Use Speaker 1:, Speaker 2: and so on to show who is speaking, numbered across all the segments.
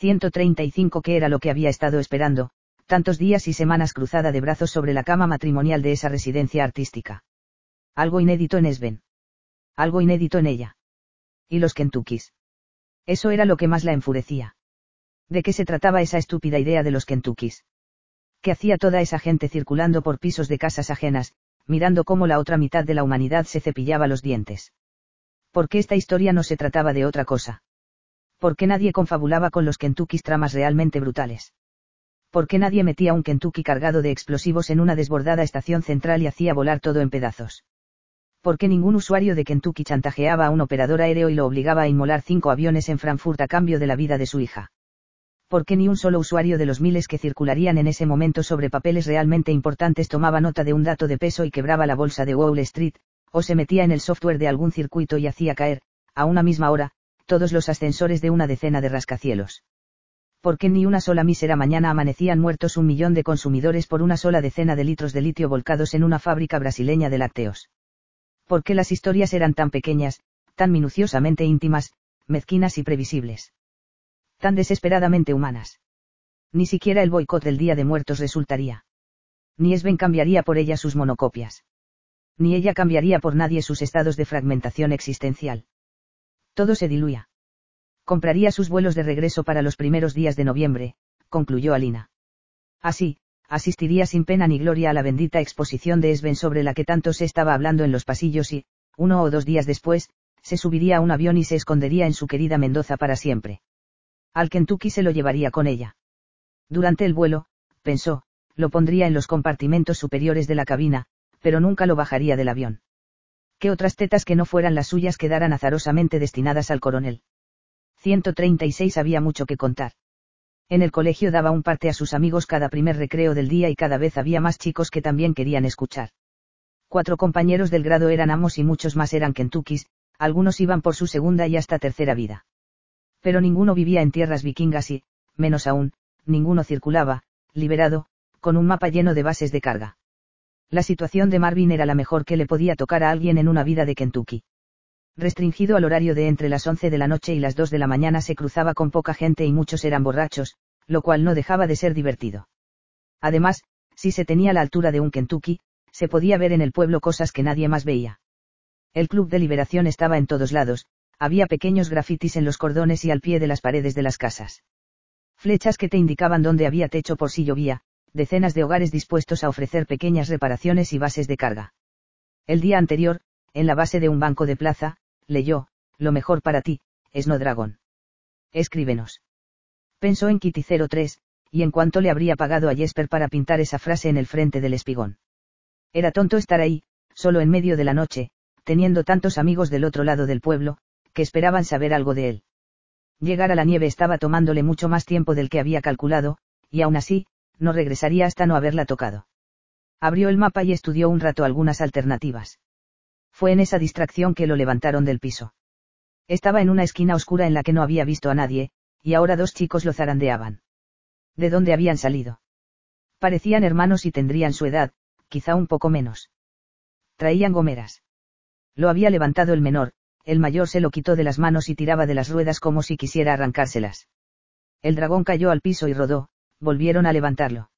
Speaker 1: 135 que era lo que había estado esperando, tantos días y semanas cruzada de brazos sobre la cama matrimonial de esa residencia artística. Algo inédito en Esben. Algo inédito en ella. Y los Kentuckys. Eso era lo que más la enfurecía. ¿De qué se trataba esa estúpida idea de los Kentuckys? ¿Qué hacía toda esa gente circulando por pisos de casas ajenas, mirando cómo la otra mitad de la humanidad se cepillaba los dientes? ¿Por qué esta historia no se trataba de otra cosa? ¿Por qué nadie confabulaba con los Kentuckys tramas realmente brutales? ¿Por qué nadie metía un Kentucky cargado de explosivos en una desbordada estación central y hacía volar todo en pedazos? ¿Por qué ningún usuario de Kentucky chantajeaba a un operador aéreo y lo obligaba a inmolar cinco aviones en Frankfurt a cambio de la vida de su hija? ¿Por qué ni un solo usuario de los miles que circularían en ese momento sobre papeles realmente importantes tomaba nota de un dato de peso y quebraba la bolsa de Wall Street, o se metía en el software de algún circuito y hacía caer, a una misma hora, todos los ascensores de una decena de rascacielos. ¿Por qué ni una sola mísera mañana amanecían muertos un millón de consumidores por una sola decena de litros de litio volcados en una fábrica brasileña de lácteos? ¿Por qué las historias eran tan pequeñas, tan minuciosamente íntimas, mezquinas y previsibles? Tan desesperadamente humanas. Ni siquiera el boicot del Día de Muertos resultaría. Ni Esben cambiaría por ella sus monocopias. Ni ella cambiaría por nadie sus estados de fragmentación existencial todo se diluía. Compraría sus vuelos de regreso para los primeros días de noviembre, concluyó Alina. Así, asistiría sin pena ni gloria a la bendita exposición de Esben sobre la que tanto se estaba hablando en los pasillos y, uno o dos días después, se subiría a un avión y se escondería en su querida Mendoza para siempre. Al Kentucky se lo llevaría con ella. Durante el vuelo, pensó, lo pondría en los compartimentos superiores de la cabina, pero nunca lo bajaría del avión que otras tetas que no fueran las suyas quedaran azarosamente destinadas al coronel. 136 había mucho que contar. En el colegio daba un parte a sus amigos cada primer recreo del día y cada vez había más chicos que también querían escuchar. Cuatro compañeros del grado eran amos y muchos más eran Kentuckys, algunos iban por su segunda y hasta tercera vida. Pero ninguno vivía en tierras vikingas y, menos aún, ninguno circulaba, liberado, con un mapa lleno de bases de carga. La situación de Marvin era la mejor que le podía tocar a alguien en una vida de Kentucky. Restringido al horario de entre las 11 de la noche y las 2 de la mañana se cruzaba con poca gente y muchos eran borrachos, lo cual no dejaba de ser divertido. Además, si se tenía la altura de un Kentucky, se podía ver en el pueblo cosas que nadie más veía. El club de liberación estaba en todos lados, había pequeños grafitis en los cordones y al pie de las paredes de las casas. Flechas que te indicaban dónde había techo por si llovía, decenas de hogares dispuestos a ofrecer pequeñas reparaciones y bases de carga. El día anterior, en la base de un banco de plaza, leyó, Lo mejor para ti, Snowdragon. Escríbenos. Pensó en Kitty 03, y en cuanto le habría pagado a Jesper para pintar esa frase en el frente del espigón. Era tonto estar ahí, solo en medio de la noche, teniendo tantos amigos del otro lado del pueblo, que esperaban saber algo de él. Llegar a la nieve estaba tomándole mucho más tiempo del que había calculado, y aún así, no regresaría hasta no haberla tocado. Abrió el mapa y estudió un rato algunas alternativas. Fue en esa distracción que lo levantaron del piso. Estaba en una esquina oscura en la que no había visto a nadie, y ahora dos chicos lo zarandeaban. ¿De dónde habían salido? Parecían hermanos y tendrían su edad, quizá un poco menos. Traían gomeras. Lo había levantado el menor, el mayor se lo quitó de las manos y tiraba de las ruedas como si quisiera arrancárselas. El dragón cayó al piso y rodó, volvieron a levantarlo.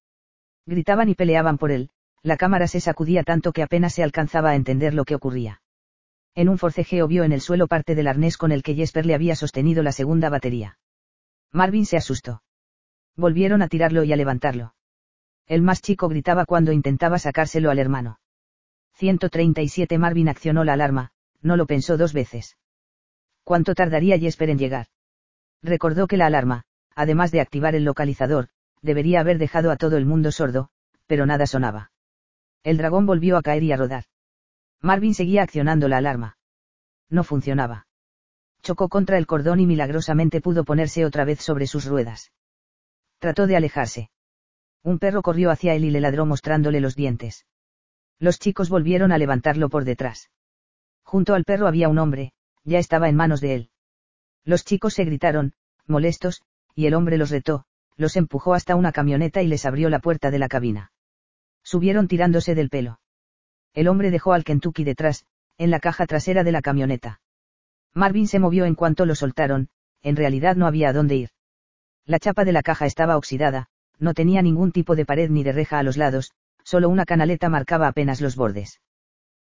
Speaker 1: Gritaban y peleaban por él, la cámara se sacudía tanto que apenas se alcanzaba a entender lo que ocurría. En un forcejeo vio en el suelo parte del arnés con el que Jesper le había sostenido la segunda batería. Marvin se asustó. Volvieron a tirarlo y a levantarlo. El más chico gritaba cuando intentaba sacárselo al hermano. 137 Marvin accionó la alarma, no lo pensó dos veces. ¿Cuánto tardaría Jesper en llegar? Recordó que la alarma, además de activar el localizador, debería haber dejado a todo el mundo sordo, pero nada sonaba. El dragón volvió a caer y a rodar. Marvin seguía accionando la alarma. No funcionaba. Chocó contra el cordón y milagrosamente pudo ponerse otra vez sobre sus ruedas. Trató de alejarse. Un perro corrió hacia él y le ladró mostrándole los dientes. Los chicos volvieron a levantarlo por detrás. Junto al perro había un hombre, ya estaba en manos de él. Los chicos se gritaron, molestos, y el hombre los retó, los empujó hasta una camioneta y les abrió la puerta de la cabina. Subieron tirándose del pelo. El hombre dejó al Kentucky detrás, en la caja trasera de la camioneta. Marvin se movió en cuanto lo soltaron, en realidad no había a dónde ir. La chapa de la caja estaba oxidada, no tenía ningún tipo de pared ni de reja a los lados, solo una canaleta marcaba apenas los bordes.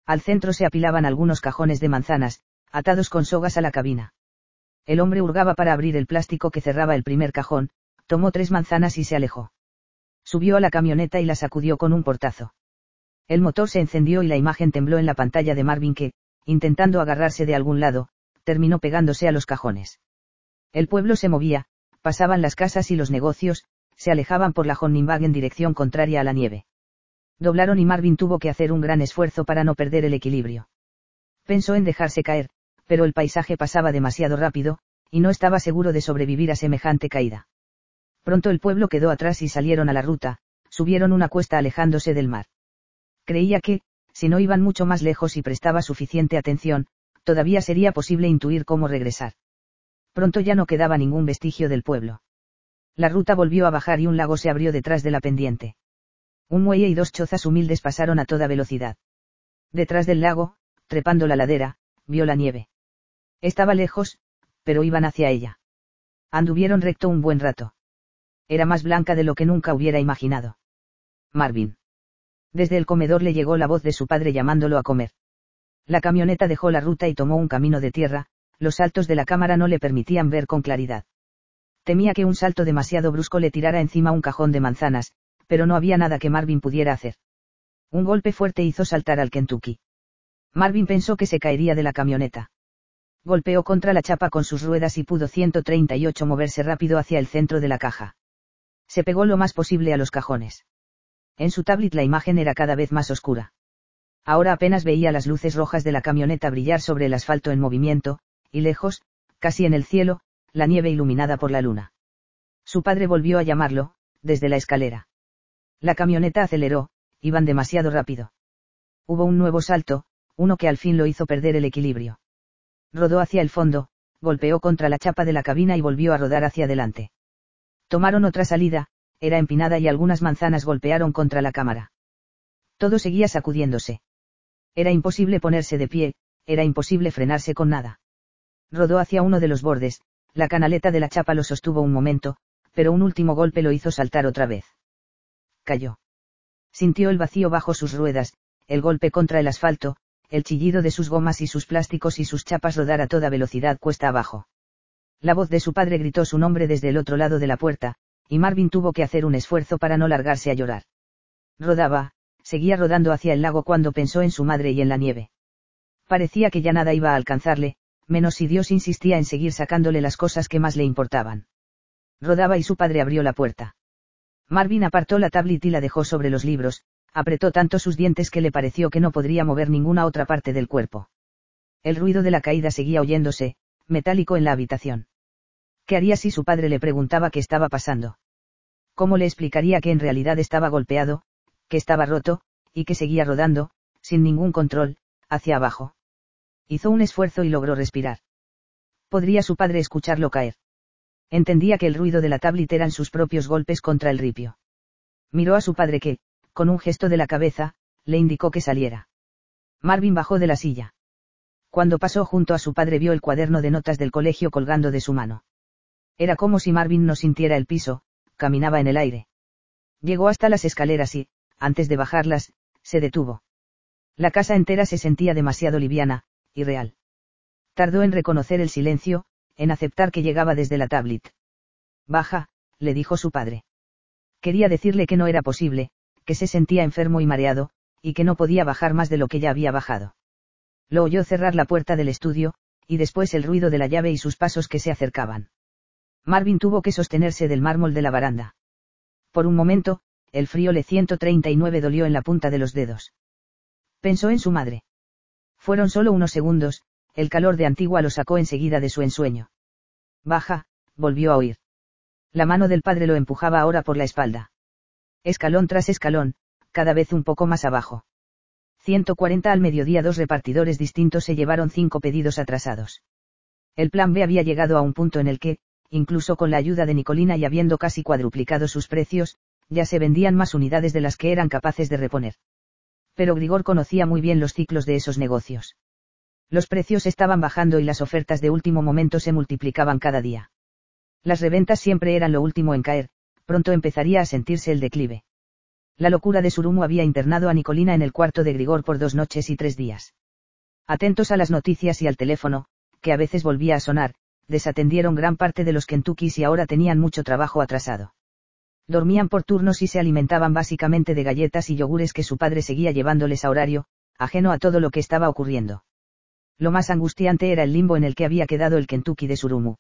Speaker 1: Al centro se apilaban algunos cajones de manzanas, atados con sogas a la cabina. El hombre hurgaba para abrir el plástico que cerraba el primer cajón, tomó tres manzanas y se alejó. Subió a la camioneta y la sacudió con un portazo. El motor se encendió y la imagen tembló en la pantalla de Marvin que, intentando agarrarse de algún lado, terminó pegándose a los cajones. El pueblo se movía, pasaban las casas y los negocios, se alejaban por la Honningbag en dirección contraria a la nieve. Doblaron y Marvin tuvo que hacer un gran esfuerzo para no perder el equilibrio. Pensó en dejarse caer, pero el paisaje pasaba demasiado rápido, y no estaba seguro de sobrevivir a semejante caída. Pronto el pueblo quedó atrás y salieron a la ruta, subieron una cuesta alejándose del mar. Creía que, si no iban mucho más lejos y prestaba suficiente atención, todavía sería posible intuir cómo regresar. Pronto ya no quedaba ningún vestigio del pueblo. La ruta volvió a bajar y un lago se abrió detrás de la pendiente. Un muelle y dos chozas humildes pasaron a toda velocidad. Detrás del lago, trepando la ladera, vio la nieve. Estaba lejos, pero iban hacia ella. Anduvieron recto un buen rato. Era más blanca de lo que nunca hubiera imaginado. Marvin. Desde el comedor le llegó la voz de su padre llamándolo a comer. La camioneta dejó la ruta y tomó un camino de tierra, los saltos de la cámara no le permitían ver con claridad. Temía que un salto demasiado brusco le tirara encima un cajón de manzanas, pero no había nada que Marvin pudiera hacer. Un golpe fuerte hizo saltar al Kentucky. Marvin pensó que se caería de la camioneta. Golpeó contra la chapa con sus ruedas y pudo 138 moverse rápido hacia el centro de la caja. Se pegó lo más posible a los cajones. En su tablet la imagen era cada vez más oscura. Ahora apenas veía las luces rojas de la camioneta brillar sobre el asfalto en movimiento, y lejos, casi en el cielo, la nieve iluminada por la luna. Su padre volvió a llamarlo, desde la escalera. La camioneta aceleró, iban demasiado rápido. Hubo un nuevo salto, uno que al fin lo hizo perder el equilibrio. Rodó hacia el fondo, golpeó contra la chapa de la cabina y volvió a rodar hacia adelante. Tomaron otra salida, era empinada y algunas manzanas golpearon contra la cámara. Todo seguía sacudiéndose. Era imposible ponerse de pie, era imposible frenarse con nada. Rodó hacia uno de los bordes, la canaleta de la chapa lo sostuvo un momento, pero un último golpe lo hizo saltar otra vez. Cayó. Sintió el vacío bajo sus ruedas, el golpe contra el asfalto, el chillido de sus gomas y sus plásticos y sus chapas rodar a toda velocidad cuesta abajo. La voz de su padre gritó su nombre desde el otro lado de la puerta, y Marvin tuvo que hacer un esfuerzo para no largarse a llorar. Rodaba, seguía rodando hacia el lago cuando pensó en su madre y en la nieve. Parecía que ya nada iba a alcanzarle, menos si Dios insistía en seguir sacándole las cosas que más le importaban. Rodaba y su padre abrió la puerta. Marvin apartó la tablet y la dejó sobre los libros, apretó tanto sus dientes que le pareció que no podría mover ninguna otra parte del cuerpo. El ruido de la caída seguía oyéndose, metálico en la habitación. ¿Qué haría si su padre le preguntaba qué estaba pasando? ¿Cómo le explicaría que en realidad estaba golpeado, que estaba roto, y que seguía rodando, sin ningún control, hacia abajo? Hizo un esfuerzo y logró respirar. Podría su padre escucharlo caer. Entendía que el ruido de la tablet eran sus propios golpes contra el ripio. Miró a su padre que, con un gesto de la cabeza, le indicó que saliera. Marvin bajó de la silla. Cuando pasó junto a su padre vio el cuaderno de notas del colegio colgando de su mano. Era como si Marvin no sintiera el piso, caminaba en el aire. Llegó hasta las escaleras y, antes de bajarlas, se detuvo. La casa entera se sentía demasiado liviana, y real. Tardó en reconocer el silencio, en aceptar que llegaba desde la tablet. Baja, le dijo su padre. Quería decirle que no era posible, que se sentía enfermo y mareado, y que no podía bajar más de lo que ya había bajado. Lo oyó cerrar la puerta del estudio, y después el ruido de la llave y sus pasos que se acercaban. Marvin tuvo que sostenerse del mármol de la baranda. Por un momento, el frío le 139 dolió en la punta de los dedos. Pensó en su madre. Fueron solo unos segundos, el calor de Antigua lo sacó enseguida de su ensueño. Baja, volvió a oír. La mano del padre lo empujaba ahora por la espalda. Escalón tras escalón, cada vez un poco más abajo. 140 al mediodía dos repartidores distintos se llevaron cinco pedidos atrasados. El plan B había llegado a un punto en el que, incluso con la ayuda de Nicolina y habiendo casi cuadruplicado sus precios, ya se vendían más unidades de las que eran capaces de reponer. Pero Grigor conocía muy bien los ciclos de esos negocios. Los precios estaban bajando y las ofertas de último momento se multiplicaban cada día. Las reventas siempre eran lo último en caer, pronto empezaría a sentirse el declive. La locura de Surumu había internado a Nicolina en el cuarto de Grigor por dos noches y tres días. Atentos a las noticias y al teléfono, que a veces volvía a sonar, desatendieron gran parte de los Kentuckys y ahora tenían mucho trabajo atrasado. Dormían por turnos y se alimentaban básicamente de galletas y yogures que su padre seguía llevándoles a horario, ajeno a todo lo que estaba ocurriendo. Lo más angustiante era el limbo en el que había quedado el Kentucky de Surumu.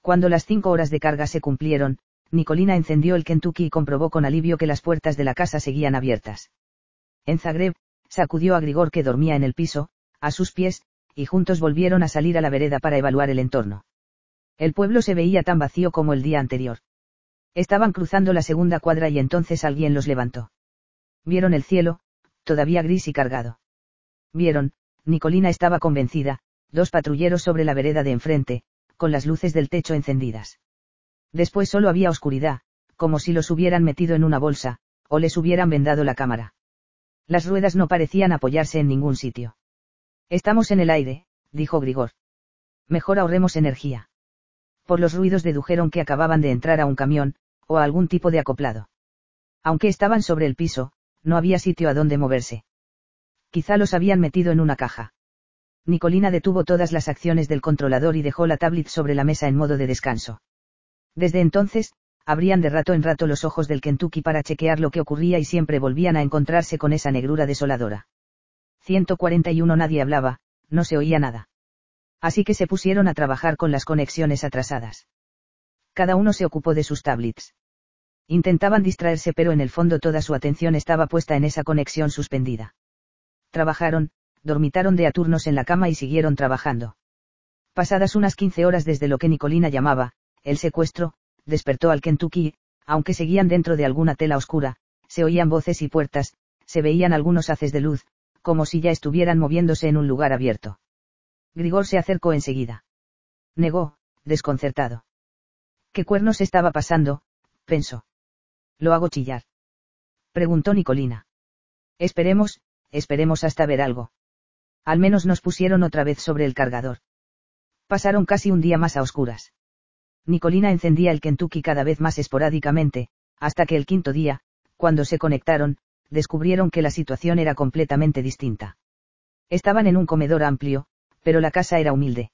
Speaker 1: Cuando las cinco horas de carga se cumplieron, Nicolina encendió el Kentucky y comprobó con alivio que las puertas de la casa seguían abiertas. En Zagreb, sacudió a Grigor que dormía en el piso, a sus pies, y juntos volvieron a salir a la vereda para evaluar el entorno. El pueblo se veía tan vacío como el día anterior. Estaban cruzando la segunda cuadra y entonces alguien los levantó. Vieron el cielo, todavía gris y cargado. Vieron, Nicolina estaba convencida, dos patrulleros sobre la vereda de enfrente, con las luces del techo encendidas. Después solo había oscuridad, como si los hubieran metido en una bolsa, o les hubieran vendado la cámara. Las ruedas no parecían apoyarse en ningún sitio. Estamos en el aire, dijo Grigor. Mejor ahorremos energía. Por los ruidos dedujeron que acababan de entrar a un camión, o a algún tipo de acoplado. Aunque estaban sobre el piso, no había sitio a donde moverse. Quizá los habían metido en una caja. Nicolina detuvo todas las acciones del controlador y dejó la tablet sobre la mesa en modo de descanso. Desde entonces, abrían de rato en rato los ojos del Kentucky para chequear lo que ocurría y siempre volvían a encontrarse con esa negrura desoladora. 141 nadie hablaba, no se oía nada. Así que se pusieron a trabajar con las conexiones atrasadas. Cada uno se ocupó de sus tablets. Intentaban distraerse pero en el fondo toda su atención estaba puesta en esa conexión suspendida. Trabajaron, dormitaron de a turnos en la cama y siguieron trabajando. Pasadas unas 15 horas desde lo que Nicolina llamaba, el secuestro, despertó al Kentucky, aunque seguían dentro de alguna tela oscura, se oían voces y puertas, se veían algunos haces de luz, como si ya estuvieran moviéndose en un lugar abierto. Grigor se acercó enseguida. Negó, desconcertado. ¿Qué cuernos estaba pasando? pensó. Lo hago chillar. Preguntó Nicolina. Esperemos, esperemos hasta ver algo. Al menos nos pusieron otra vez sobre el cargador. Pasaron casi un día más a oscuras. Nicolina encendía el Kentucky cada vez más esporádicamente, hasta que el quinto día, cuando se conectaron, descubrieron que la situación era completamente distinta. Estaban en un comedor amplio, pero la casa era humilde.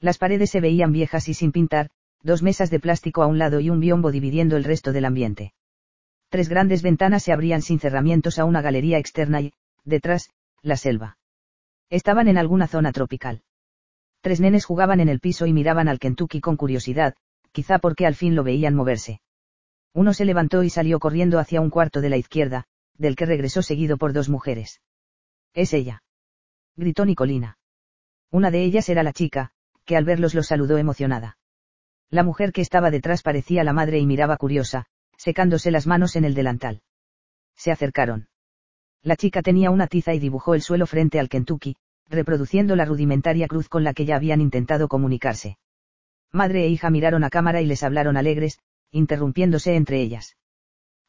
Speaker 1: Las paredes se veían viejas y sin pintar, dos mesas de plástico a un lado y un biombo dividiendo el resto del ambiente. Tres grandes ventanas se abrían sin cerramientos a una galería externa y, detrás, la selva. Estaban en alguna zona tropical. Tres nenes jugaban en el piso y miraban al Kentucky con curiosidad, quizá porque al fin lo veían moverse. Uno se levantó y salió corriendo hacia un cuarto de la izquierda, del que regresó seguido por dos mujeres. Es ella. Gritó Nicolina. Una de ellas era la chica, que al verlos los saludó emocionada. La mujer que estaba detrás parecía la madre y miraba curiosa, secándose las manos en el delantal. Se acercaron. La chica tenía una tiza y dibujó el suelo frente al Kentucky, reproduciendo la rudimentaria cruz con la que ya habían intentado comunicarse. Madre e hija miraron a cámara y les hablaron alegres, interrumpiéndose entre ellas.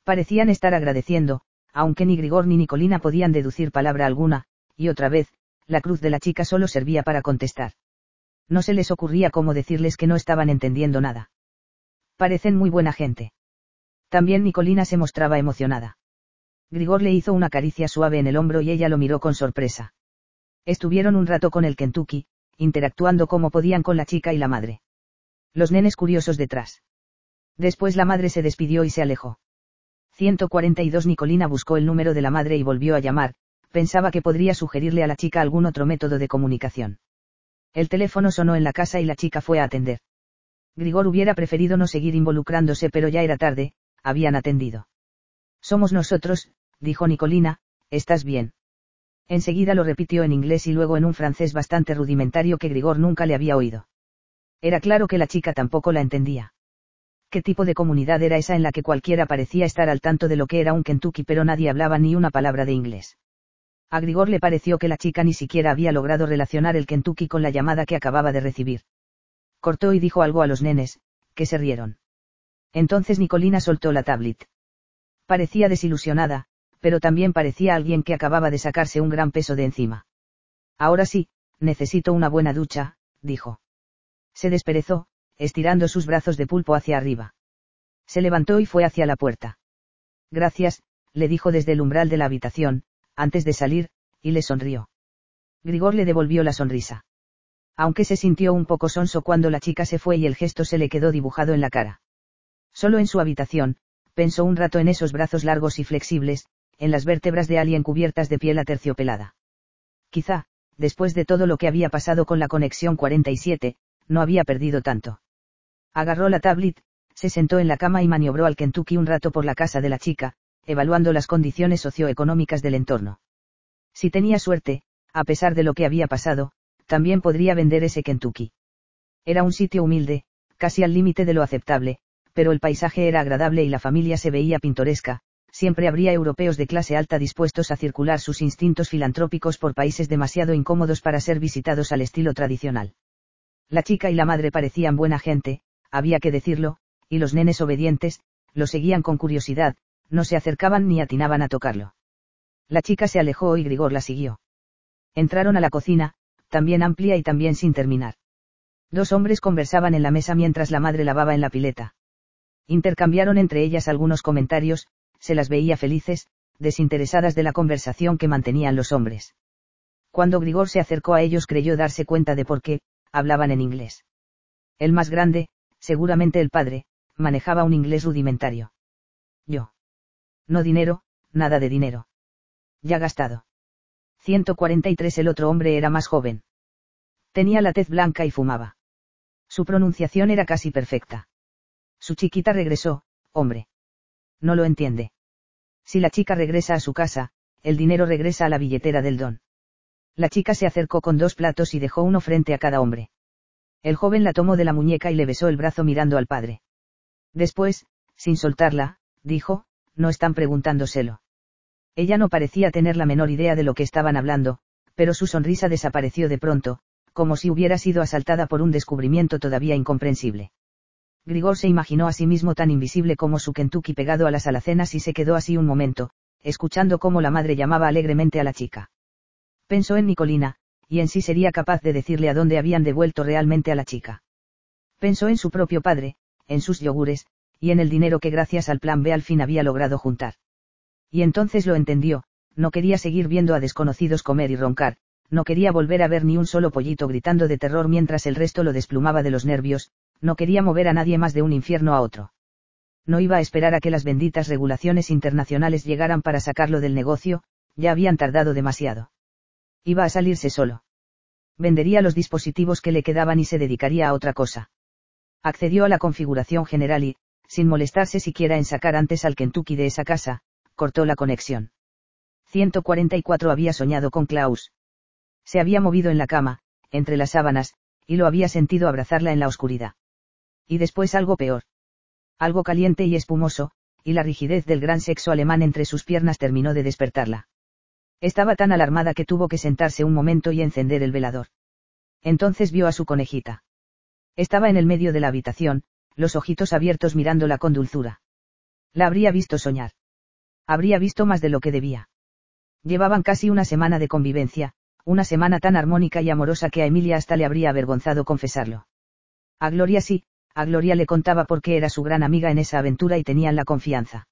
Speaker 1: Parecían estar agradeciendo, aunque ni Grigor ni Nicolina podían deducir palabra alguna, y otra vez, la cruz de la chica solo servía para contestar. No se les ocurría cómo decirles que no estaban entendiendo nada. Parecen muy buena gente. También Nicolina se mostraba emocionada. Grigor le hizo una caricia suave en el hombro y ella lo miró con sorpresa. Estuvieron un rato con el Kentucky, interactuando como podían con la chica y la madre. Los nenes curiosos detrás. Después la madre se despidió y se alejó. 142 Nicolina buscó el número de la madre y volvió a llamar, pensaba que podría sugerirle a la chica algún otro método de comunicación. El teléfono sonó en la casa y la chica fue a atender. Grigor hubiera preferido no seguir involucrándose pero ya era tarde, habían atendido. Somos nosotros, dijo Nicolina, ¿estás bien? Enseguida lo repitió en inglés y luego en un francés bastante rudimentario que Grigor nunca le había oído. Era claro que la chica tampoco la entendía. ¿Qué tipo de comunidad era esa en la que cualquiera parecía estar al tanto de lo que era un Kentucky pero nadie hablaba ni una palabra de inglés? A Grigor le pareció que la chica ni siquiera había logrado relacionar el Kentucky con la llamada que acababa de recibir. Cortó y dijo algo a los nenes, que se rieron. Entonces Nicolina soltó la tablet. Parecía desilusionada, pero también parecía alguien que acababa de sacarse un gran peso de encima. Ahora sí, necesito una buena ducha, dijo. Se desperezó, estirando sus brazos de pulpo hacia arriba. Se levantó y fue hacia la puerta. Gracias, le dijo desde el umbral de la habitación, antes de salir, y le sonrió. Grigor le devolvió la sonrisa. Aunque se sintió un poco sonso cuando la chica se fue y el gesto se le quedó dibujado en la cara. Solo en su habitación, pensó un rato en esos brazos largos y flexibles, en las vértebras de alguien cubiertas de piel aterciopelada. Quizá, después de todo lo que había pasado con la conexión 47, no había perdido tanto. Agarró la tablet, se sentó en la cama y maniobró al Kentucky un rato por la casa de la chica, evaluando las condiciones socioeconómicas del entorno. Si tenía suerte, a pesar de lo que había pasado, también podría vender ese Kentucky. Era un sitio humilde, casi al límite de lo aceptable, pero el paisaje era agradable y la familia se veía pintoresca, siempre habría europeos de clase alta dispuestos a circular sus instintos filantrópicos por países demasiado incómodos para ser visitados al estilo tradicional. La chica y la madre parecían buena gente, había que decirlo, y los nenes obedientes, lo seguían con curiosidad, no se acercaban ni atinaban a tocarlo. La chica se alejó y Grigor la siguió. Entraron a la cocina, también amplia y también sin terminar. Dos hombres conversaban en la mesa mientras la madre lavaba en la pileta. Intercambiaron entre ellas algunos comentarios, se las veía felices, desinteresadas de la conversación que mantenían los hombres. Cuando Grigor se acercó a ellos creyó darse cuenta de por qué, hablaban en inglés. El más grande, seguramente el padre, manejaba un inglés rudimentario. Yo. No dinero, nada de dinero. Ya gastado. 143 El otro hombre era más joven. Tenía la tez blanca y fumaba. Su pronunciación era casi perfecta. Su chiquita regresó, hombre. No lo entiende. Si la chica regresa a su casa, el dinero regresa a la billetera del don. La chica se acercó con dos platos y dejó uno frente a cada hombre. El joven la tomó de la muñeca y le besó el brazo mirando al padre. Después, sin soltarla, dijo, no están preguntándoselo. Ella no parecía tener la menor idea de lo que estaban hablando, pero su sonrisa desapareció de pronto, como si hubiera sido asaltada por un descubrimiento todavía incomprensible. Grigor se imaginó a sí mismo tan invisible como su Kentucky pegado a las alacenas y se quedó así un momento, escuchando cómo la madre llamaba alegremente a la chica. Pensó en Nicolina, y en sí sería capaz de decirle a dónde habían devuelto realmente a la chica. Pensó en su propio padre, en sus yogures, y en el dinero que gracias al plan B al fin había logrado juntar. Y entonces lo entendió, no quería seguir viendo a desconocidos comer y roncar, no quería volver a ver ni un solo pollito gritando de terror mientras el resto lo desplumaba de los nervios, no quería mover a nadie más de un infierno a otro. No iba a esperar a que las benditas regulaciones internacionales llegaran para sacarlo del negocio, ya habían tardado demasiado. Iba a salirse solo. Vendería los dispositivos que le quedaban y se dedicaría a otra cosa. Accedió a la configuración general y, sin molestarse siquiera en sacar antes al Kentucky de esa casa, cortó la conexión. 144 había soñado con Klaus. Se había movido en la cama, entre las sábanas, y lo había sentido abrazarla en la oscuridad y después algo peor. Algo caliente y espumoso, y la rigidez del gran sexo alemán entre sus piernas terminó de despertarla. Estaba tan alarmada que tuvo que sentarse un momento y encender el velador. Entonces vio a su conejita. Estaba en el medio de la habitación, los ojitos abiertos mirándola con dulzura. La habría visto soñar. Habría visto más de lo que debía. Llevaban casi una semana de convivencia, una semana tan armónica y amorosa que a Emilia hasta le habría avergonzado confesarlo. A Gloria sí, a Gloria le contaba por qué era su gran amiga en esa aventura y tenían la confianza.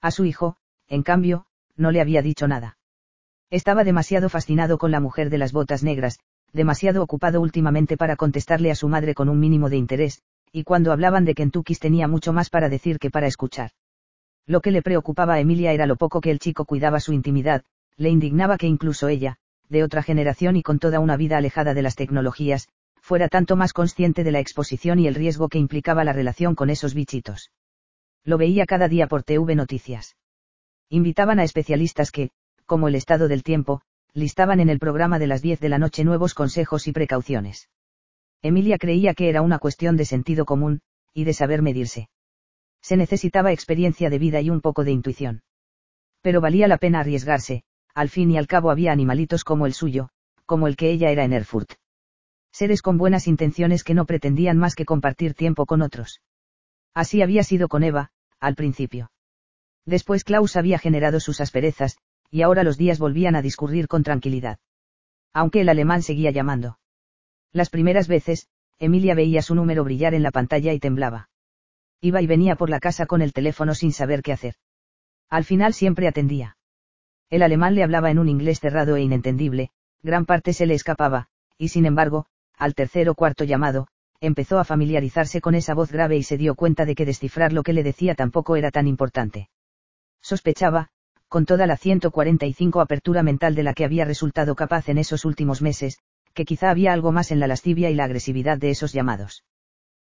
Speaker 1: A su hijo, en cambio, no le había dicho nada. Estaba demasiado fascinado con la mujer de las botas negras, demasiado ocupado últimamente para contestarle a su madre con un mínimo de interés, y cuando hablaban de Kentucky tenía mucho más para decir que para escuchar. Lo que le preocupaba a Emilia era lo poco que el chico cuidaba su intimidad, le indignaba que incluso ella, de otra generación y con toda una vida alejada de las tecnologías, fuera tanto más consciente de la exposición y el riesgo que implicaba la relación con esos bichitos. Lo veía cada día por TV Noticias. Invitaban a especialistas que, como el estado del tiempo, listaban en el programa de las 10 de la noche nuevos consejos y precauciones. Emilia creía que era una cuestión de sentido común, y de saber medirse. Se necesitaba experiencia de vida y un poco de intuición. Pero valía la pena arriesgarse, al fin y al cabo había animalitos como el suyo, como el que ella era en Erfurt seres con buenas intenciones que no pretendían más que compartir tiempo con otros. Así había sido con Eva, al principio. Después Klaus había generado sus asperezas, y ahora los días volvían a discurrir con tranquilidad. Aunque el alemán seguía llamando. Las primeras veces, Emilia veía su número brillar en la pantalla y temblaba. Iba y venía por la casa con el teléfono sin saber qué hacer. Al final siempre atendía. El alemán le hablaba en un inglés cerrado e inentendible, gran parte se le escapaba, y sin embargo, al tercer o cuarto llamado, empezó a familiarizarse con esa voz grave y se dio cuenta de que descifrar lo que le decía tampoco era tan importante. Sospechaba, con toda la 145 apertura mental de la que había resultado capaz en esos últimos meses, que quizá había algo más en la lascivia y la agresividad de esos llamados.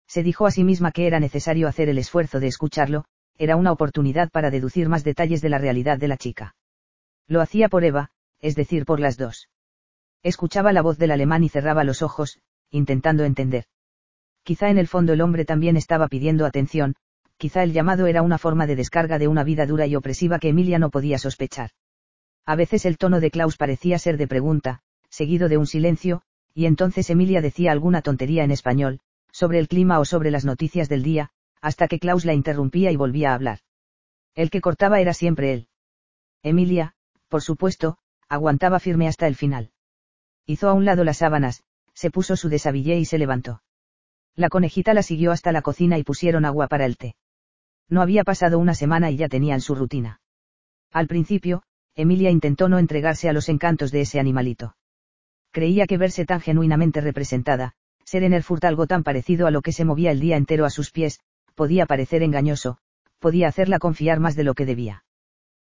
Speaker 1: Se dijo a sí misma que era necesario hacer el esfuerzo de escucharlo, era una oportunidad para deducir más detalles de la realidad de la chica. Lo hacía por Eva, es decir, por las dos. Escuchaba la voz del alemán y cerraba los ojos, intentando entender. Quizá en el fondo el hombre también estaba pidiendo atención, quizá el llamado era una forma de descarga de una vida dura y opresiva que Emilia no podía sospechar. A veces el tono de Klaus parecía ser de pregunta, seguido de un silencio, y entonces Emilia decía alguna tontería en español, sobre el clima o sobre las noticias del día, hasta que Klaus la interrumpía y volvía a hablar. El que cortaba era siempre él. Emilia, por supuesto, aguantaba firme hasta el final. Hizo a un lado las sábanas, se puso su desabillé y se levantó. La conejita la siguió hasta la cocina y pusieron agua para el té. No había pasado una semana y ya tenían su rutina. Al principio, Emilia intentó no entregarse a los encantos de ese animalito creía que verse tan genuinamente representada, ser en Erfurt algo tan parecido a lo que se movía el día entero a sus pies, podía parecer engañoso, podía hacerla confiar más de lo que debía.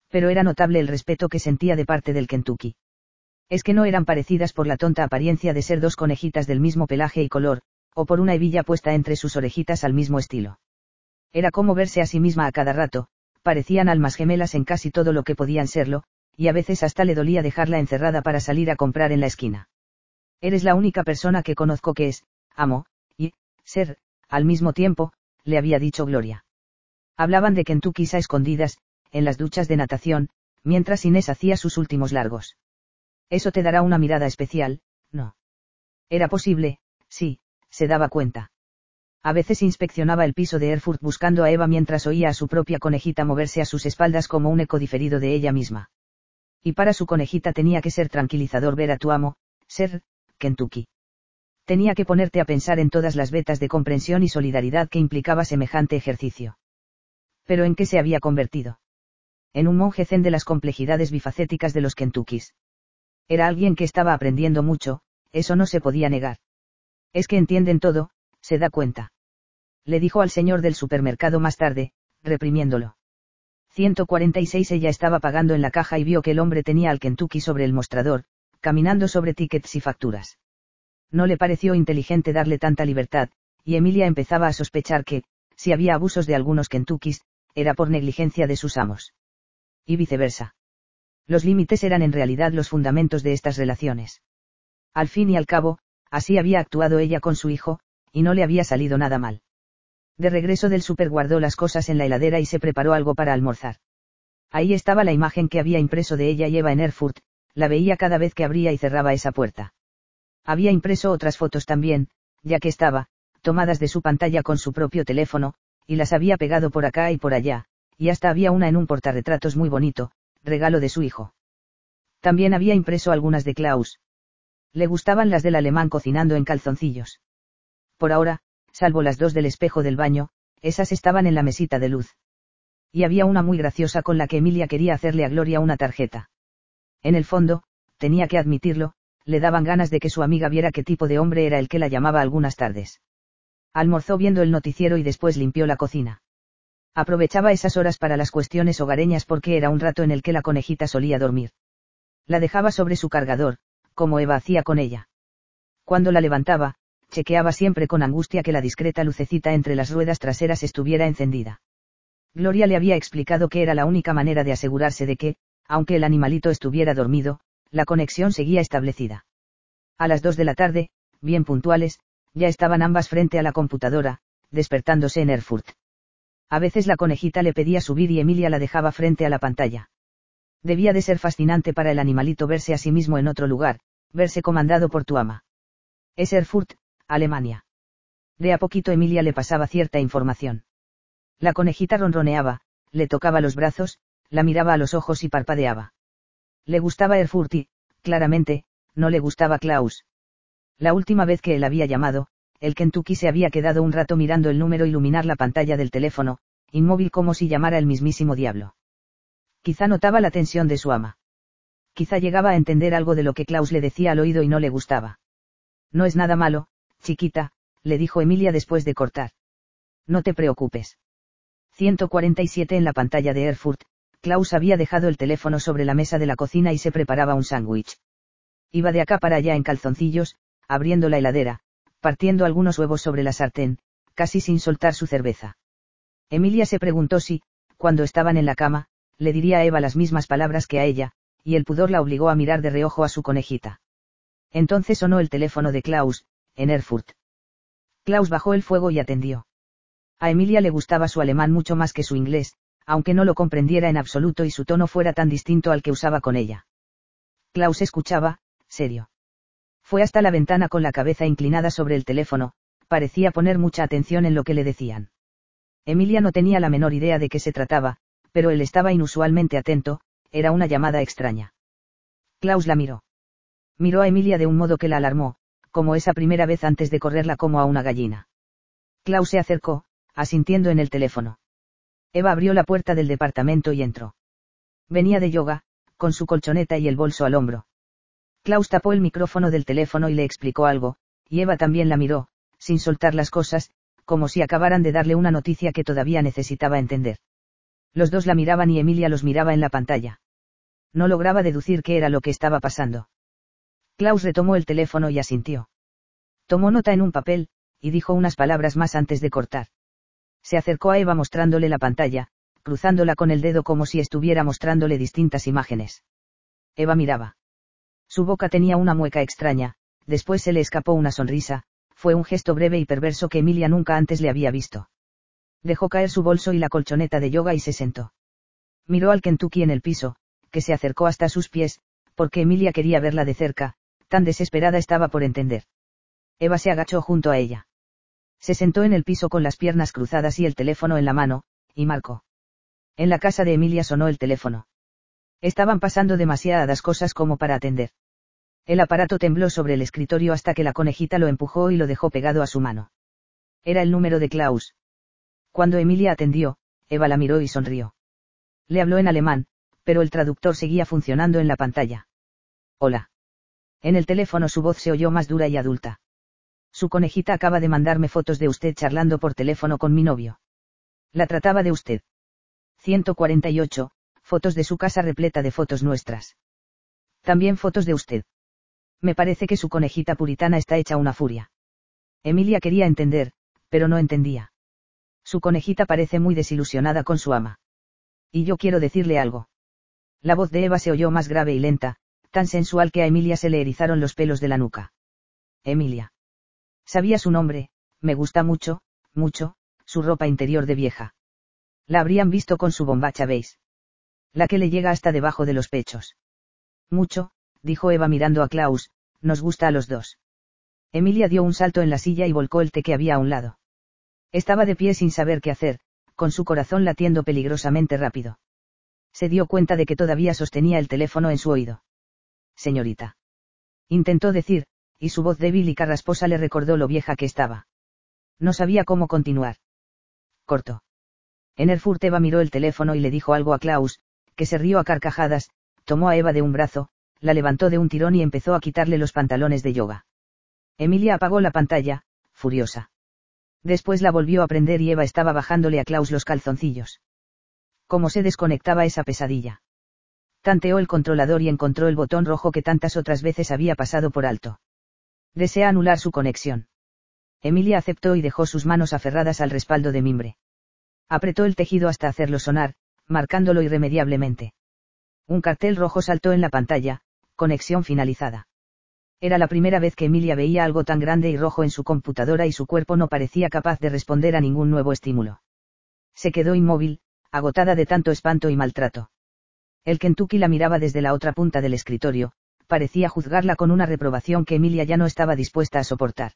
Speaker 1: Pero era notable el respeto que sentía de parte del Kentucky. Es que no eran parecidas por la tonta apariencia de ser dos conejitas del mismo pelaje y color, o por una hebilla puesta entre sus orejitas al mismo estilo. Era como verse a sí misma a cada rato, parecían almas gemelas en casi todo lo que podían serlo, y a veces hasta le dolía dejarla encerrada para salir a comprar en la esquina. Eres la única persona que conozco que es, amo, y, ser, al mismo tiempo, le había dicho Gloria. Hablaban de Kentucky a escondidas, en las duchas de natación, mientras Inés hacía sus últimos largos. Eso te dará una mirada especial, ¿no? Era posible, sí, se daba cuenta. A veces inspeccionaba el piso de Erfurt buscando a Eva mientras oía a su propia conejita moverse a sus espaldas como un eco diferido de ella misma. Y para su conejita tenía que ser tranquilizador ver a tu amo, ser, Kentucky. Tenía que ponerte a pensar en todas las vetas de comprensión y solidaridad que implicaba semejante ejercicio. Pero ¿en qué se había convertido? En un monje zen de las complejidades bifacéticas de los Kentuckys. Era alguien que estaba aprendiendo mucho, eso no se podía negar. Es que entienden todo, se da cuenta. Le dijo al señor del supermercado más tarde, reprimiéndolo. 146 ella estaba pagando en la caja y vio que el hombre tenía al Kentucky sobre el mostrador, caminando sobre tickets y facturas. No le pareció inteligente darle tanta libertad, y Emilia empezaba a sospechar que, si había abusos de algunos Kentuckys, era por negligencia de sus amos. Y viceversa. Los límites eran en realidad los fundamentos de estas relaciones. Al fin y al cabo, así había actuado ella con su hijo, y no le había salido nada mal. De regreso del súper guardó las cosas en la heladera y se preparó algo para almorzar. Ahí estaba la imagen que había impreso de ella y Eva en Erfurt, la veía cada vez que abría y cerraba esa puerta. Había impreso otras fotos también, ya que estaba, tomadas de su pantalla con su propio teléfono, y las había pegado por acá y por allá, y hasta había una en un portarretratos muy bonito, regalo de su hijo. También había impreso algunas de Klaus. Le gustaban las del alemán cocinando en calzoncillos. Por ahora, salvo las dos del espejo del baño, esas estaban en la mesita de luz. Y había una muy graciosa con la que Emilia quería hacerle a Gloria una tarjeta. En el fondo, tenía que admitirlo, le daban ganas de que su amiga viera qué tipo de hombre era el que la llamaba algunas tardes. Almorzó viendo el noticiero y después limpió la cocina. Aprovechaba esas horas para las cuestiones hogareñas porque era un rato en el que la conejita solía dormir. La dejaba sobre su cargador, como Eva hacía con ella. Cuando la levantaba, chequeaba siempre con angustia que la discreta lucecita entre las ruedas traseras estuviera encendida. Gloria le había explicado que era la única manera de asegurarse de que, aunque el animalito estuviera dormido, la conexión seguía establecida. A las dos de la tarde, bien puntuales, ya estaban ambas frente a la computadora, despertándose en Erfurt. A veces la conejita le pedía subir y Emilia la dejaba frente a la pantalla. Debía de ser fascinante para el animalito verse a sí mismo en otro lugar, verse comandado por tu ama. Es Erfurt, Alemania. De a poquito Emilia le pasaba cierta información. La conejita ronroneaba, le tocaba los brazos, la miraba a los ojos y parpadeaba. Le gustaba Erfurt y, claramente, no le gustaba Klaus. La última vez que él había llamado, el Kentucky se había quedado un rato mirando el número iluminar la pantalla del teléfono, inmóvil como si llamara el mismísimo diablo. Quizá notaba la tensión de su ama. Quizá llegaba a entender algo de lo que Klaus le decía al oído y no le gustaba. No es nada malo, chiquita, le dijo Emilia después de cortar. No te preocupes. 147 en la pantalla de Erfurt, Klaus había dejado el teléfono sobre la mesa de la cocina y se preparaba un sándwich. Iba de acá para allá en calzoncillos, abriendo la heladera, partiendo algunos huevos sobre la sartén, casi sin soltar su cerveza. Emilia se preguntó si, cuando estaban en la cama, le diría a Eva las mismas palabras que a ella, y el pudor la obligó a mirar de reojo a su conejita. Entonces sonó el teléfono de Klaus, en Erfurt. Klaus bajó el fuego y atendió. A Emilia le gustaba su alemán mucho más que su inglés, aunque no lo comprendiera en absoluto y su tono fuera tan distinto al que usaba con ella. Klaus escuchaba, serio. Fue hasta la ventana con la cabeza inclinada sobre el teléfono, parecía poner mucha atención en lo que le decían. Emilia no tenía la menor idea de qué se trataba, pero él estaba inusualmente atento, era una llamada extraña. Klaus la miró. Miró a Emilia de un modo que la alarmó, como esa primera vez antes de correrla como a una gallina. Klaus se acercó, asintiendo en el teléfono. Eva abrió la puerta del departamento y entró. Venía de yoga, con su colchoneta y el bolso al hombro. Klaus tapó el micrófono del teléfono y le explicó algo, y Eva también la miró, sin soltar las cosas, como si acabaran de darle una noticia que todavía necesitaba entender. Los dos la miraban y Emilia los miraba en la pantalla. No lograba deducir qué era lo que estaba pasando. Klaus retomó el teléfono y asintió. Tomó nota en un papel, y dijo unas palabras más antes de cortar. Se acercó a Eva mostrándole la pantalla, cruzándola con el dedo como si estuviera mostrándole distintas imágenes. Eva miraba. Su boca tenía una mueca extraña, después se le escapó una sonrisa, fue un gesto breve y perverso que Emilia nunca antes le había visto. Dejó caer su bolso y la colchoneta de yoga y se sentó. Miró al Kentucky en el piso, que se acercó hasta sus pies, porque Emilia quería verla de cerca, tan desesperada estaba por entender. Eva se agachó junto a ella. Se sentó en el piso con las piernas cruzadas y el teléfono en la mano, y marcó. En la casa de Emilia sonó el teléfono. Estaban pasando demasiadas cosas como para atender. El aparato tembló sobre el escritorio hasta que la conejita lo empujó y lo dejó pegado a su mano. Era el número de Klaus. Cuando Emilia atendió, Eva la miró y sonrió. Le habló en alemán, pero el traductor seguía funcionando en la pantalla. Hola. En el teléfono su voz se oyó más dura y adulta. Su conejita acaba de mandarme fotos de usted charlando por teléfono con mi novio. La trataba de usted. 148, fotos de su casa repleta de fotos nuestras. También fotos de usted. Me parece que su conejita puritana está hecha una furia. Emilia quería entender, pero no entendía. Su conejita parece muy desilusionada con su ama. Y yo quiero decirle algo. La voz de Eva se oyó más grave y lenta, tan sensual que a Emilia se le erizaron los pelos de la nuca. Emilia. Sabía su nombre, me gusta mucho, mucho, su ropa interior de vieja. La habrían visto con su bombacha beige. La que le llega hasta debajo de los pechos. Mucho, dijo Eva mirando a Klaus, nos gusta a los dos. Emilia dio un salto en la silla y volcó el té que había a un lado. Estaba de pie sin saber qué hacer, con su corazón latiendo peligrosamente rápido. Se dio cuenta de que todavía sostenía el teléfono en su oído. Señorita. Intentó decir, y su voz débil y carrasposa le recordó lo vieja que estaba. No sabía cómo continuar. Cortó. Enerfurt Eva miró el teléfono y le dijo algo a Klaus, que se rió a carcajadas, tomó a Eva de un brazo, la levantó de un tirón y empezó a quitarle los pantalones de yoga. Emilia apagó la pantalla, furiosa. Después la volvió a prender y Eva estaba bajándole a Klaus los calzoncillos. ¿Cómo se desconectaba esa pesadilla? Tanteó el controlador y encontró el botón rojo que tantas otras veces había pasado por alto. Desea anular su conexión. Emilia aceptó y dejó sus manos aferradas al respaldo de mimbre. Apretó el tejido hasta hacerlo sonar, marcándolo irremediablemente. Un cartel rojo saltó en la pantalla, conexión finalizada. Era la primera vez que Emilia veía algo tan grande y rojo en su computadora y su cuerpo no parecía capaz de responder a ningún nuevo estímulo. Se quedó inmóvil, agotada de tanto espanto y maltrato. El Kentucky la miraba desde la otra punta del escritorio, parecía juzgarla con una reprobación que Emilia ya no estaba dispuesta a soportar.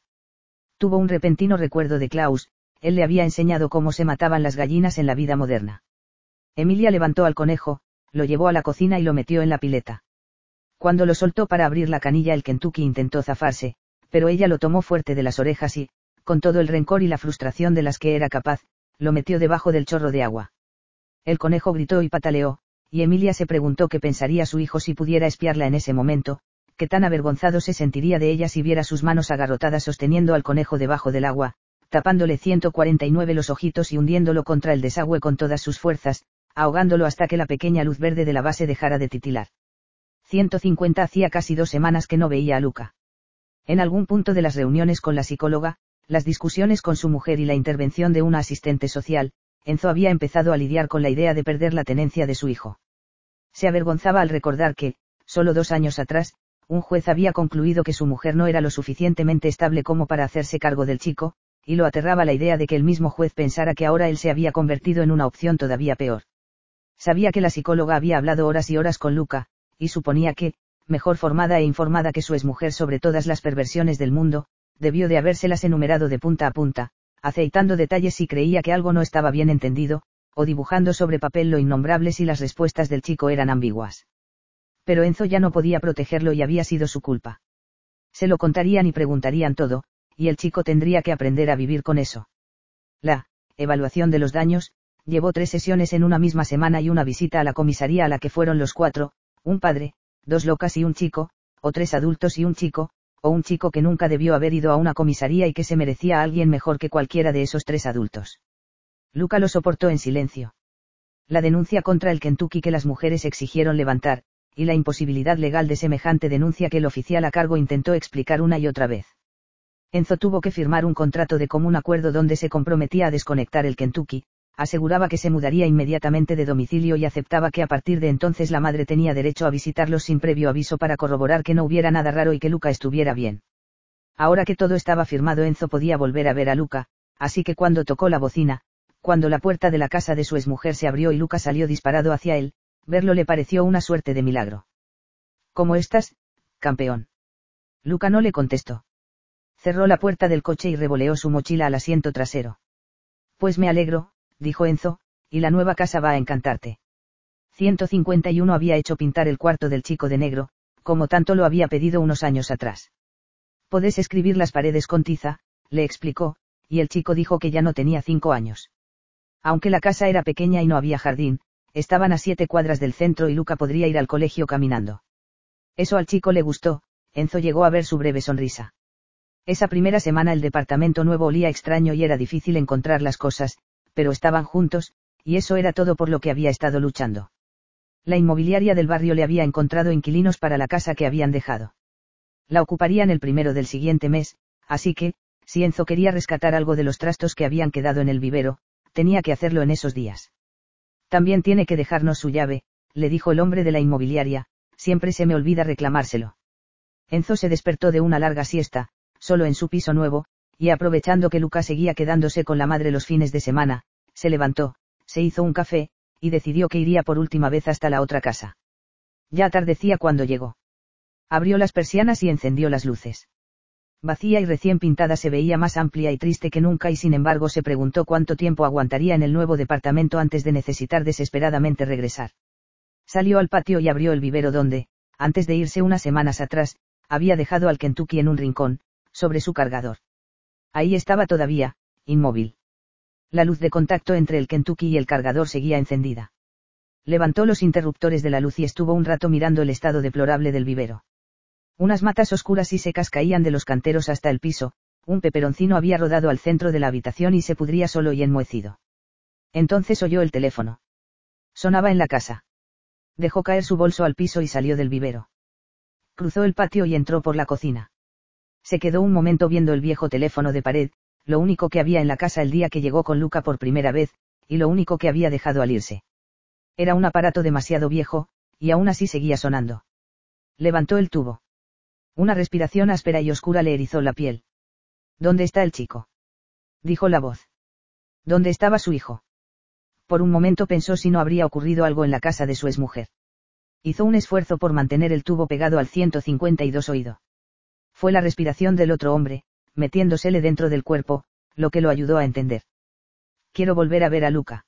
Speaker 1: Tuvo un repentino recuerdo de Klaus, él le había enseñado cómo se mataban las gallinas en la vida moderna. Emilia levantó al conejo, lo llevó a la cocina y lo metió en la pileta. Cuando lo soltó para abrir la canilla el Kentucky intentó zafarse, pero ella lo tomó fuerte de las orejas y, con todo el rencor y la frustración de las que era capaz, lo metió debajo del chorro de agua. El conejo gritó y pataleó, y Emilia se preguntó qué pensaría su hijo si pudiera espiarla en ese momento, qué tan avergonzado se sentiría de ella si viera sus manos agarrotadas sosteniendo al conejo debajo del agua, tapándole 149 los ojitos y hundiéndolo contra el desagüe con todas sus fuerzas, ahogándolo hasta que la pequeña luz verde de la base dejara de titilar. 150 hacía casi dos semanas que no veía a Luca. En algún punto de las reuniones con la psicóloga, las discusiones con su mujer y la intervención de una asistente social, Enzo había empezado a lidiar con la idea de perder la tenencia de su hijo. Se avergonzaba al recordar que, solo dos años atrás, un juez había concluido que su mujer no era lo suficientemente estable como para hacerse cargo del chico, y lo aterraba la idea de que el mismo juez pensara que ahora él se había convertido en una opción todavía peor. Sabía que la psicóloga había hablado horas y horas con Luca, y suponía que, mejor formada e informada que su exmujer sobre todas las perversiones del mundo, debió de habérselas enumerado de punta a punta, aceitando detalles si creía que algo no estaba bien entendido, o dibujando sobre papel lo innombrable si las respuestas del chico eran ambiguas. Pero Enzo ya no podía protegerlo y había sido su culpa. Se lo contarían y preguntarían todo, y el chico tendría que aprender a vivir con eso. La evaluación de los daños, llevó tres sesiones en una misma semana y una visita a la comisaría a la que fueron los cuatro, un padre, dos locas y un chico, o tres adultos y un chico, o un chico que nunca debió haber ido a una comisaría y que se merecía a alguien mejor que cualquiera de esos tres adultos. Luca lo soportó en silencio. La denuncia contra el Kentucky que las mujeres exigieron levantar, y la imposibilidad legal de semejante denuncia que el oficial a cargo intentó explicar una y otra vez. Enzo tuvo que firmar un contrato de común acuerdo donde se comprometía a desconectar el Kentucky, aseguraba que se mudaría inmediatamente de domicilio y aceptaba que a partir de entonces la madre tenía derecho a visitarlos sin previo aviso para corroborar que no hubiera nada raro y que Luca estuviera bien. Ahora que todo estaba firmado Enzo podía volver a ver a Luca, así que cuando tocó la bocina, cuando la puerta de la casa de su exmujer se abrió y Luca salió disparado hacia él, verlo le pareció una suerte de milagro. ¿Cómo estás, campeón? Luca no le contestó. Cerró la puerta del coche y revoleó su mochila al asiento trasero. Pues me alegro, dijo Enzo, y la nueva casa va a encantarte. 151 había hecho pintar el cuarto del chico de negro, como tanto lo había pedido unos años atrás. Podés escribir las paredes con tiza, le explicó, y el chico dijo que ya no tenía cinco años. Aunque la casa era pequeña y no había jardín, estaban a siete cuadras del centro y Luca podría ir al colegio caminando. Eso al chico le gustó, Enzo llegó a ver su breve sonrisa. Esa primera semana el departamento nuevo olía extraño y era difícil encontrar las cosas, pero estaban juntos, y eso era todo por lo que había estado luchando. La inmobiliaria del barrio le había encontrado inquilinos para la casa que habían dejado. La ocuparían el primero del siguiente mes, así que, si Enzo quería rescatar algo de los trastos que habían quedado en el vivero, tenía que hacerlo en esos días. También tiene que dejarnos su llave, le dijo el hombre de la inmobiliaria, siempre se me olvida reclamárselo. Enzo se despertó de una larga siesta, solo en su piso nuevo, y aprovechando que Luca seguía quedándose con la madre los fines de semana, se levantó, se hizo un café, y decidió que iría por última vez hasta la otra casa. Ya atardecía cuando llegó. Abrió las persianas y encendió las luces. Vacía y recién pintada se veía más amplia y triste que nunca y sin embargo se preguntó cuánto tiempo aguantaría en el nuevo departamento antes de necesitar desesperadamente regresar. Salió al patio y abrió el vivero donde, antes de irse unas semanas atrás, había dejado al Kentucky en un rincón, sobre su cargador. Ahí estaba todavía, inmóvil. La luz de contacto entre el Kentucky y el cargador seguía encendida. Levantó los interruptores de la luz y estuvo un rato mirando el estado deplorable del vivero. Unas matas oscuras y secas caían de los canteros hasta el piso, un peperoncino había rodado al centro de la habitación y se pudría solo y enmohecido. Entonces oyó el teléfono. Sonaba en la casa. Dejó caer su bolso al piso y salió del vivero. Cruzó el patio y entró por la cocina. Se quedó un momento viendo el viejo teléfono de pared, lo único que había en la casa el día que llegó con Luca por primera vez, y lo único que había dejado al irse. Era un aparato demasiado viejo, y aún así seguía sonando. Levantó el tubo. Una respiración áspera y oscura le erizó la piel. ¿Dónde está el chico? dijo la voz. ¿Dónde estaba su hijo? Por un momento pensó si no habría ocurrido algo en la casa de su exmujer. Hizo un esfuerzo por mantener el tubo pegado al 152 oído. Fue la respiración del otro hombre, metiéndosele dentro del cuerpo, lo que lo ayudó a entender. Quiero volver a ver a Luca.